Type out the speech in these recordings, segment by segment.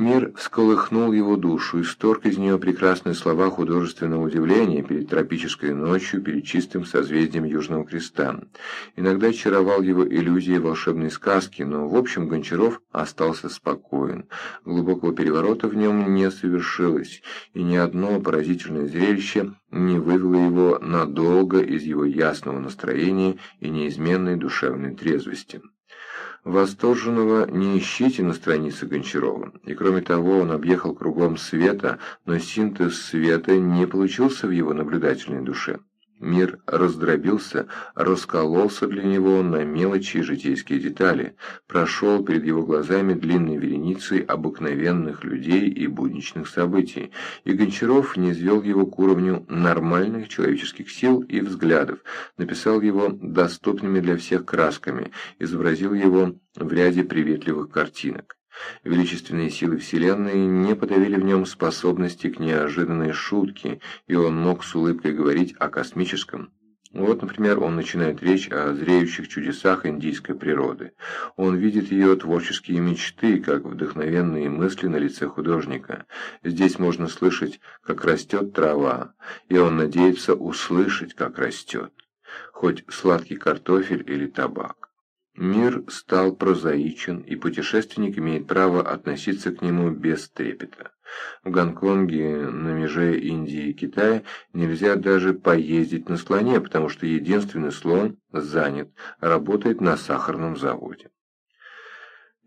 Мир всколыхнул его душу, исторг из нее прекрасные слова художественного удивления перед тропической ночью, перед чистым созвездием Южного Креста. Иногда очаровал его иллюзии волшебной сказки, но в общем Гончаров остался спокоен. Глубокого переворота в нем не совершилось, и ни одно поразительное зрелище не вывело его надолго из его ясного настроения и неизменной душевной трезвости. Восторженного не ищите на странице Гончарова. И кроме того, он объехал кругом света, но синтез света не получился в его наблюдательной душе. Мир раздробился, раскололся для него на мелочи и житейские детали, прошел перед его глазами длинной вереницей обыкновенных людей и будничных событий, и Гончаров не свел его к уровню нормальных человеческих сил и взглядов, написал его доступными для всех красками, изобразил его в ряде приветливых картинок. Величественные силы Вселенной не подавили в нем способности к неожиданной шутке, и он мог с улыбкой говорить о космическом. Вот, например, он начинает речь о зреющих чудесах индийской природы. Он видит ее творческие мечты, как вдохновенные мысли на лице художника. Здесь можно слышать, как растет трава, и он надеется услышать, как растет, хоть сладкий картофель или табак. Мир стал прозаичен, и путешественник имеет право относиться к нему без трепета. В Гонконге, на меже Индии и Китая, нельзя даже поездить на слоне, потому что единственный слон занят, работает на сахарном заводе.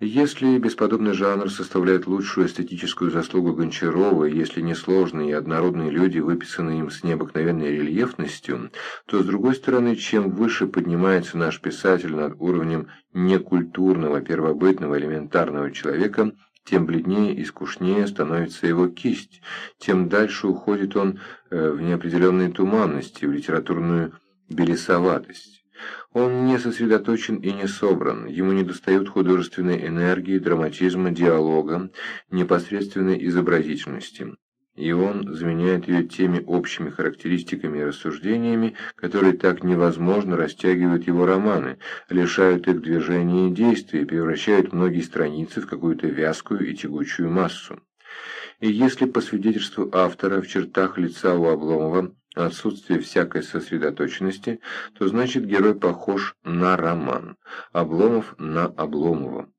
Если бесподобный жанр составляет лучшую эстетическую заслугу Гончарова, если несложные и однородные люди выписаны им с необыкновенной рельефностью, то, с другой стороны, чем выше поднимается наш писатель над уровнем некультурного, первобытного, элементарного человека, тем бледнее и скучнее становится его кисть, тем дальше уходит он э, в неопределенные туманности, в литературную белесоватость. Он не сосредоточен и не собран, ему недостают художественной энергии, драматизма, диалога, непосредственной изобразительности. И он заменяет ее теми общими характеристиками и рассуждениями, которые так невозможно растягивают его романы, лишают их движения и действия, превращают многие страницы в какую-то вязкую и тягучую массу. И если по свидетельству автора в чертах лица у Обломова отсутствие всякой сосредоточенности, то значит герой похож на роман, Обломов на Обломова.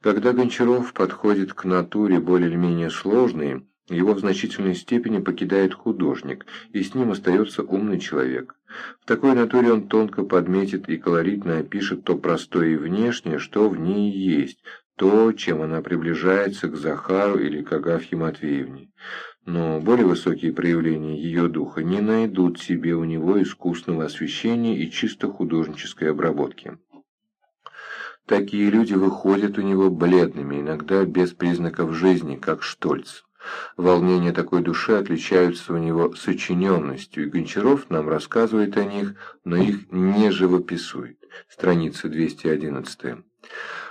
Когда Гончаров подходит к натуре более или менее сложной, его в значительной степени покидает художник, и с ним остается умный человек. В такой натуре он тонко подметит и колоритно опишет то простое и внешнее, что в ней есть, то, чем она приближается к Захару или к Агафье Матвеевне но более высокие проявления ее духа не найдут себе у него искусного освещения и чисто художнической обработки. Такие люди выходят у него бледными, иногда без признаков жизни, как Штольц. Волнения такой души отличаются у него сочиненностью, и Гончаров нам рассказывает о них, но их не живописует. Страница 211.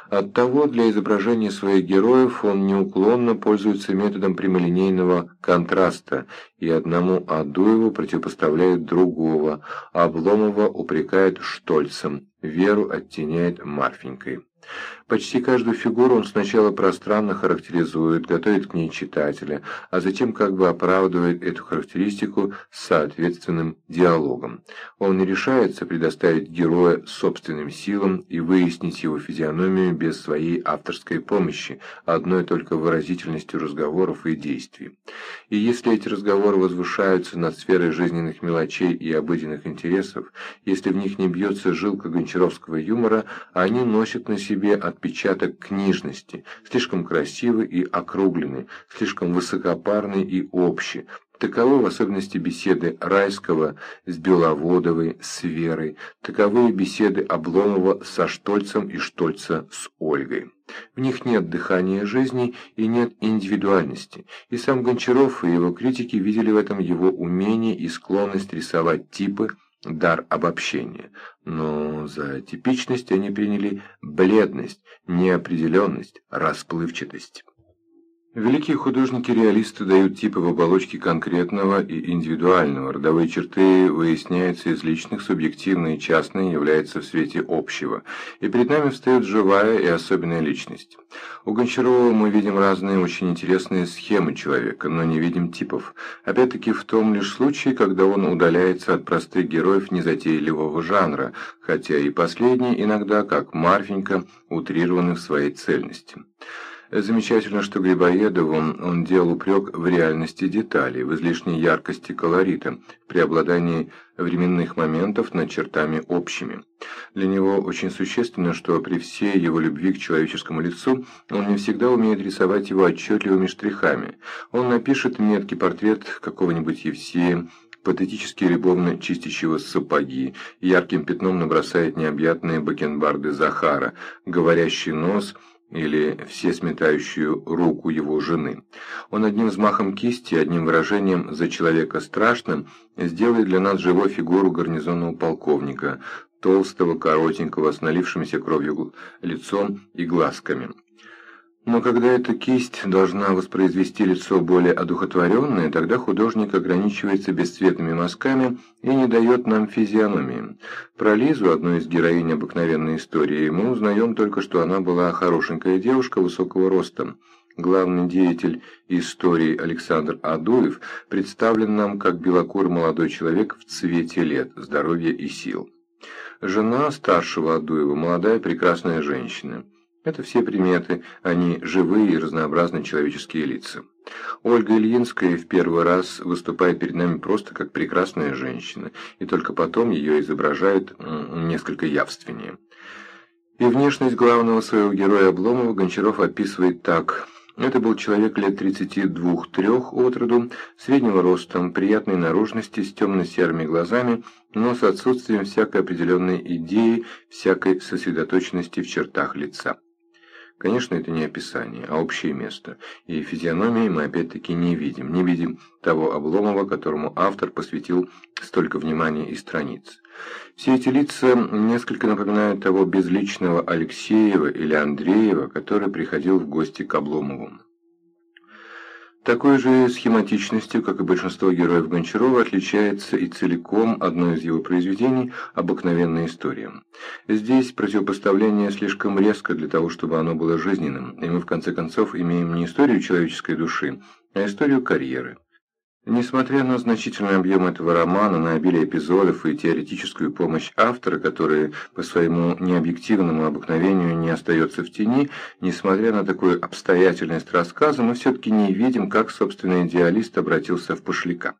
Оттого для изображения своих героев он неуклонно пользуется методом прямолинейного контраста и одному Адуеву противопоставляет другого, Обломова упрекает Штольцем, Веру оттеняет Марфенькой. Почти каждую фигуру он сначала пространно характеризует, готовит к ней читателя, а затем как бы оправдывает эту характеристику соответственным диалогом. Он не решается предоставить героя собственным силам и выяснить его физиономию без своей авторской помощи, одной только выразительностью разговоров и действий. И если эти разговоры возвышаются над сферой жизненных мелочей и обыденных интересов, если в них не бьется жилка гончаровского юмора, они носят на себе от отпечаток книжности, слишком красивый и округленный, слишком высокопарный и общий. Таковы в особенности беседы Райского с Беловодовой, с Верой, таковы беседы Обломова со Штольцем и Штольца с Ольгой. В них нет дыхания жизни и нет индивидуальности, и сам Гончаров и его критики видели в этом его умение и склонность рисовать типы, дар обобщения, но за типичность они приняли бледность, неопределенность, расплывчатость. Великие художники-реалисты дают типы в оболочке конкретного и индивидуального. Родовые черты выясняются из личных, субъективные и частные являются в свете общего. И перед нами встает живая и особенная личность. У Гончарова мы видим разные очень интересные схемы человека, но не видим типов. Опять-таки в том лишь случае, когда он удаляется от простых героев незатейливого жанра, хотя и последние иногда, как Марфенька, утрированы в своей цельности. Замечательно, что Грибоедову он делал упрек в реальности деталей, в излишней яркости колорита, в преобладании временных моментов над чертами общими. Для него очень существенно, что при всей его любви к человеческому лицу он не всегда умеет рисовать его отчетливыми штрихами. Он напишет меткий портрет какого-нибудь Евсея, патетически любовно чистящего сапоги, ярким пятном набросает необъятные бакенбарды Захара, говорящий нос – или всесметающую руку его жены. Он одним взмахом кисти, одним выражением «за человека страшным» сделает для нас живой фигуру гарнизонного полковника, толстого, коротенького, с налившимся кровью лицом и глазками. Но когда эта кисть должна воспроизвести лицо более одухотворенное, тогда художник ограничивается бесцветными мазками и не дает нам физиономии. Про Лизу, одну из героинь обыкновенной истории, мы узнаем только, что она была хорошенькая девушка высокого роста. Главный деятель истории Александр Адуев представлен нам как белокурый молодой человек в цвете лет, здоровья и сил. Жена старшего Адуева, молодая прекрасная женщина. Это все приметы, они живые и разнообразные человеческие лица. Ольга Ильинская в первый раз выступает перед нами просто как прекрасная женщина, и только потом ее изображают несколько явственнее. И внешность главного своего героя Обломова Гончаров описывает так. Это был человек лет 32-3 от роду, среднего роста, приятной наружности, с темно-серыми глазами, но с отсутствием всякой определенной идеи, всякой сосредоточенности в чертах лица. Конечно, это не описание, а общее место, и физиономии мы опять-таки не видим, не видим того Обломова, которому автор посвятил столько внимания и страниц. Все эти лица несколько напоминают того безличного Алексеева или Андреева, который приходил в гости к Обломову. Такой же схематичностью, как и большинство героев Гончарова, отличается и целиком одно из его произведений «Обыкновенная история». Здесь противопоставление слишком резко для того, чтобы оно было жизненным, и мы в конце концов имеем не историю человеческой души, а историю карьеры. Несмотря на значительный объем этого романа, на обилие эпизодов и теоретическую помощь автора, который по своему необъективному обыкновению не остается в тени, несмотря на такую обстоятельность рассказа, мы все-таки не видим, как собственный идеалист обратился в пошляка.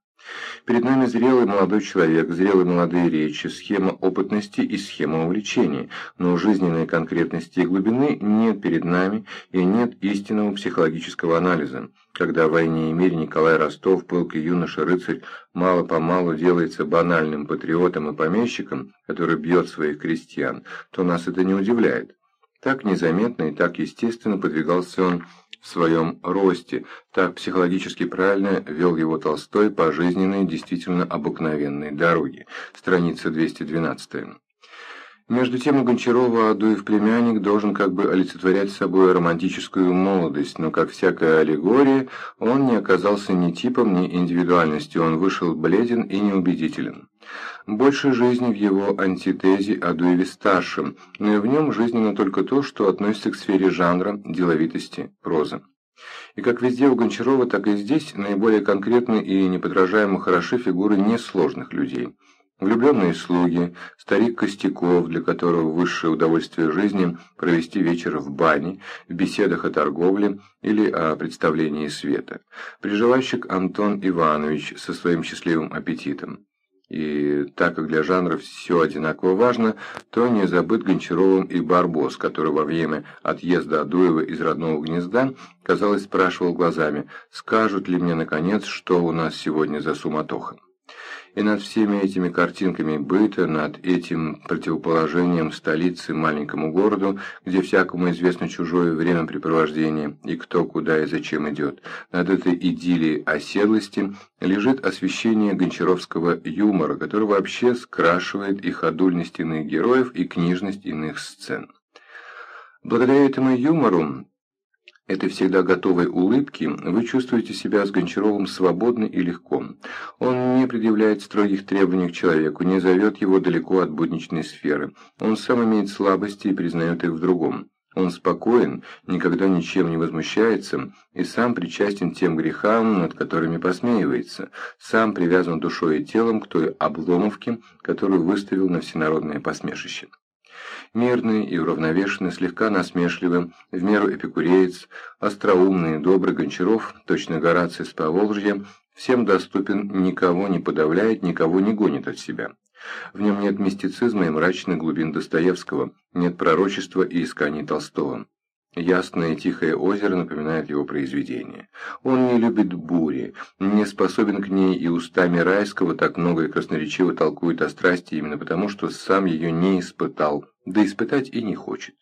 Перед нами зрелый молодой человек, зрелые молодые речи, схема опытности и схема увлечения, но жизненной конкретности и глубины нет перед нами и нет истинного психологического анализа. Когда в «Войне и мире» Николай Ростов, пылкий юноша-рыцарь, мало-помалу делается банальным патриотом и помещиком, который бьет своих крестьян, то нас это не удивляет. Так незаметно и так естественно подвигался он в своем росте, так психологически правильно вел его Толстой по жизненной, действительно обыкновенной дороге. Страница 212. Между тем у Гончарова Адуев племянник должен как бы олицетворять собой романтическую молодость, но, как всякая аллегория, он не оказался ни типом, ни индивидуальностью, он вышел бледен и неубедителен. Больше жизни в его антитезе Адуеве старшем, но и в нем жизненно только то, что относится к сфере жанра, деловитости, прозы. И как везде у Гончарова, так и здесь наиболее конкретны и неподражаемо хороши фигуры несложных людей – Влюбленные слуги, старик Костяков, для которого высшее удовольствие жизни – провести вечер в бане, в беседах о торговле или о представлении света, приживальщик Антон Иванович со своим счастливым аппетитом. И так как для жанра все одинаково важно, то не забыт Гончаровым и Барбос, который во время отъезда Адуева из родного гнезда, казалось, спрашивал глазами, скажут ли мне, наконец, что у нас сегодня за суматоха и над всеми этими картинками быта, над этим противоположением столицы маленькому городу, где всякому известно чужое времяпрепровождение и кто куда и зачем идет, над этой идиллией оседлости лежит освещение гончаровского юмора, который вообще скрашивает и ходульность иных героев, и книжность иных сцен. Благодаря этому юмору этой всегда готовой улыбки вы чувствуете себя с Гончаровым свободно и легко. Он не предъявляет строгих требований к человеку, не зовет его далеко от будничной сферы. Он сам имеет слабости и признает их в другом. Он спокоен, никогда ничем не возмущается и сам причастен тем грехам, над которыми посмеивается, сам привязан душой и телом к той обломовке, которую выставил на всенародное посмешище. Мирный и уравновешенный, слегка насмешливый, в меру эпикуреец, остроумный и добрый Гончаров, точно Гораций с Поволжья, всем доступен, никого не подавляет, никого не гонит от себя. В нем нет мистицизма и мрачных глубин Достоевского, нет пророчества и исканий Толстого. Ясное и тихое озеро напоминает его произведение. Он не любит бури, не способен к ней и устами райского так много и красноречиво толкует о страсти именно потому, что сам ее не испытал, да испытать и не хочет.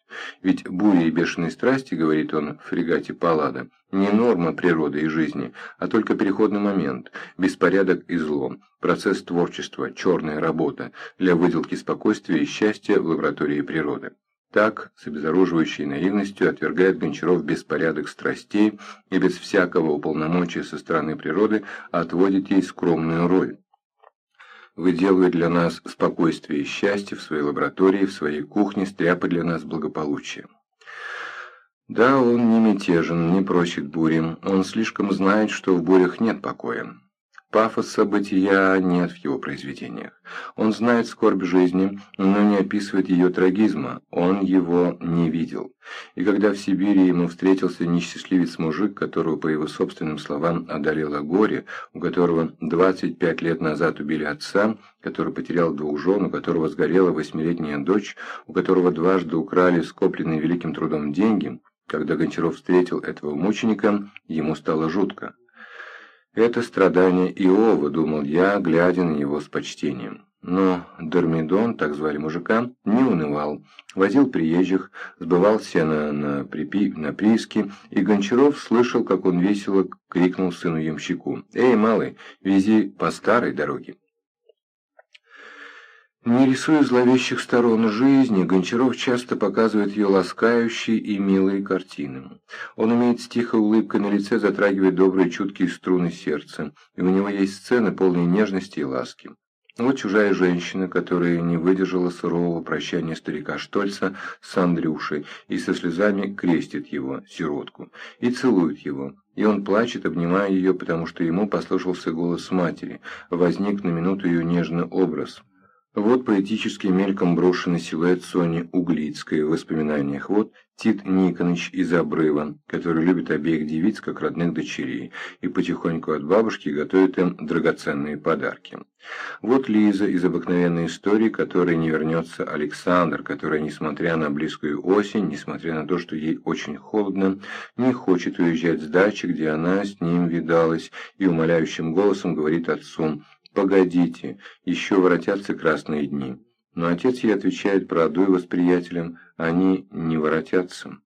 Ведь буря и бешеные страсти, говорит он в фрегате Паллада, не норма природы и жизни, а только переходный момент, беспорядок и зло, процесс творчества, черная работа для выделки спокойствия и счастья в лаборатории природы. Так, с обезоруживающей наивностью отвергает Гончаров беспорядок страстей и без всякого уполномочия со стороны природы отводит ей скромную роль. Выделывает для нас спокойствие и счастье в своей лаборатории, в своей кухне, стряпа для нас благополучие. Да, он не мятежен, не просит бури, он слишком знает, что в бурях нет покоя. Пафоса бытия нет в его произведениях. Он знает скорбь жизни, но не описывает ее трагизма, он его не видел. И когда в Сибири ему встретился несчастливец-мужик, которого, по его собственным словам, одолело горе, у которого 25 лет назад убили отца, который потерял двух жен, у которого сгорела восьмилетняя дочь, у которого дважды украли скопленные великим трудом деньги, когда Гончаров встретил этого мученика, ему стало жутко. Это страдание Иова, думал я, глядя на него с почтением. Но Дормидон, так звали мужика, не унывал, возил приезжих, сбывал сено на, припи... на прииске, и Гончаров слышал, как он весело крикнул сыну ямщику «Эй, малый, вези по старой дороге». Не рисуя зловещих сторон жизни, Гончаров часто показывает ее ласкающие и милые картины. Он умеет с тихой улыбкой на лице затрагивать добрые чуткие струны сердца, и у него есть сцены, полные нежности и ласки. Вот чужая женщина, которая не выдержала сурового прощания старика Штольца с Андрюшей и со слезами крестит его, сиротку, и целует его. И он плачет, обнимая ее, потому что ему послышался голос матери, возник на минуту ее нежный образ – вот поэтический мельком брошенный силуэт Сони Углицкой в воспоминаниях. Вот Тит Никоныч из обрыва, который любит обеих девиц как родных дочерей и потихоньку от бабушки готовит им драгоценные подарки. Вот Лиза из обыкновенной истории, которой не вернется Александр, которая, несмотря на близкую осень, несмотря на то, что ей очень холодно, не хочет уезжать с дачи, где она с ним видалась, и умоляющим голосом говорит отцу – «Погодите, еще воротятся красные дни». Но отец ей отвечает про Адуева с приятелем, они не воротятся.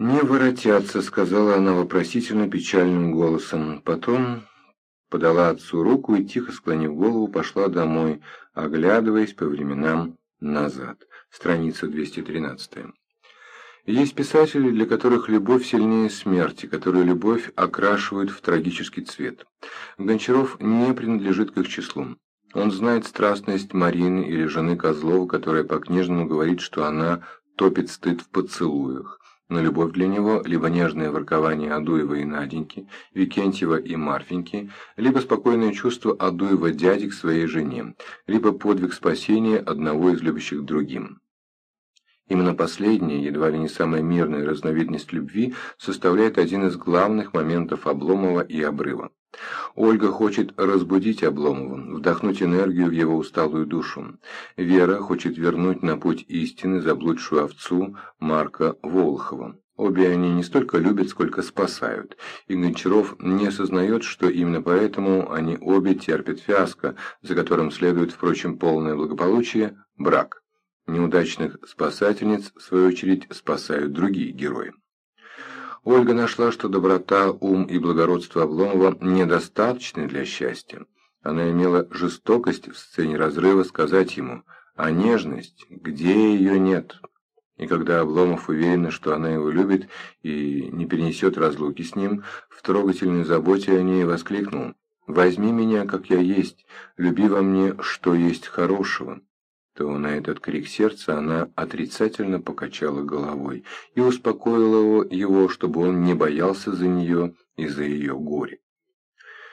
«Не воротятся», — сказала она вопросительно печальным голосом. Потом подала отцу руку и, тихо склонив голову, пошла домой, оглядываясь по временам назад. Страница 213. Есть писатели, для которых любовь сильнее смерти, которые любовь окрашивают в трагический цвет. Гончаров не принадлежит к их числу. Он знает страстность Марины или жены Козлова, которая по-книжному говорит, что она топит стыд в поцелуях. Но любовь для него – либо нежное воркование Адуева и Наденьки, Викентьева и Марфеньки, либо спокойное чувство Адуева дяди к своей жене, либо подвиг спасения одного из любящих другим. Именно последняя, едва ли не самая мирная разновидность любви, составляет один из главных моментов Обломова и Обрыва. Ольга хочет разбудить Обломова, вдохнуть энергию в его усталую душу. Вера хочет вернуть на путь истины заблудшую овцу Марка Волхова. Обе они не столько любят, сколько спасают, и Гончаров не осознает, что именно поэтому они обе терпят фиаско, за которым следует, впрочем, полное благополучие – брак. Неудачных спасательниц, в свою очередь, спасают другие герои. Ольга нашла, что доброта, ум и благородство Обломова недостаточны для счастья. Она имела жестокость в сцене разрыва сказать ему, а нежность, где ее нет? И когда Обломов уверен, что она его любит и не перенесет разлуки с ним, в трогательной заботе о ней воскликнул «Возьми меня, как я есть, люби во мне, что есть хорошего» то на этот крик сердца она отрицательно покачала головой и успокоила его, чтобы он не боялся за нее и за ее горе.